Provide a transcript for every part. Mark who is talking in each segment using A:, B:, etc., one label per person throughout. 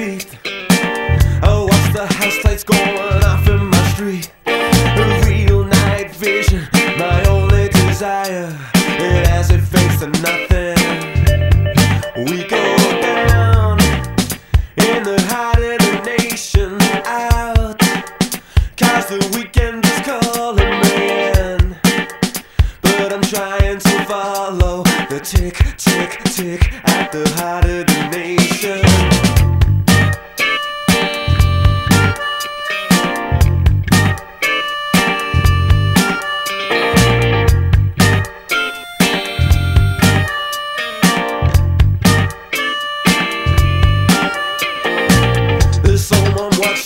A: Oh, going off in my street. A real night vision, my only desire. And as it fades to nothing, we go down in the heart of the nation out. Cause the weekend is calling me in. But I'm trying to follow the tick, tick, tick at the heart of the nation.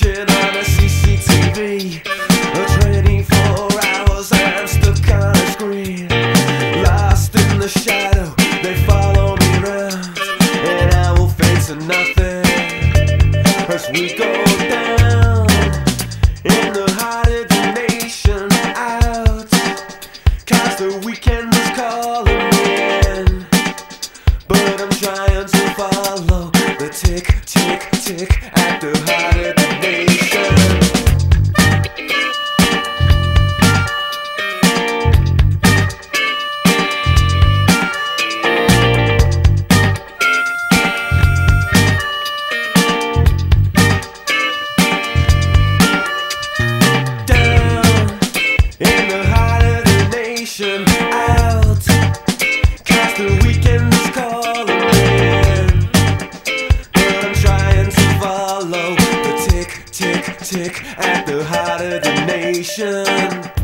A: On a CCTV. 24 hours, I'm. Lost in the shadow, they follow me round. And I will face nothing as we go down in the heart of the nation out. Cause the weekend calling me in. But I'm trying to follow the tick, tick, tick at the heart tick, tick, tick at the heart of the nation.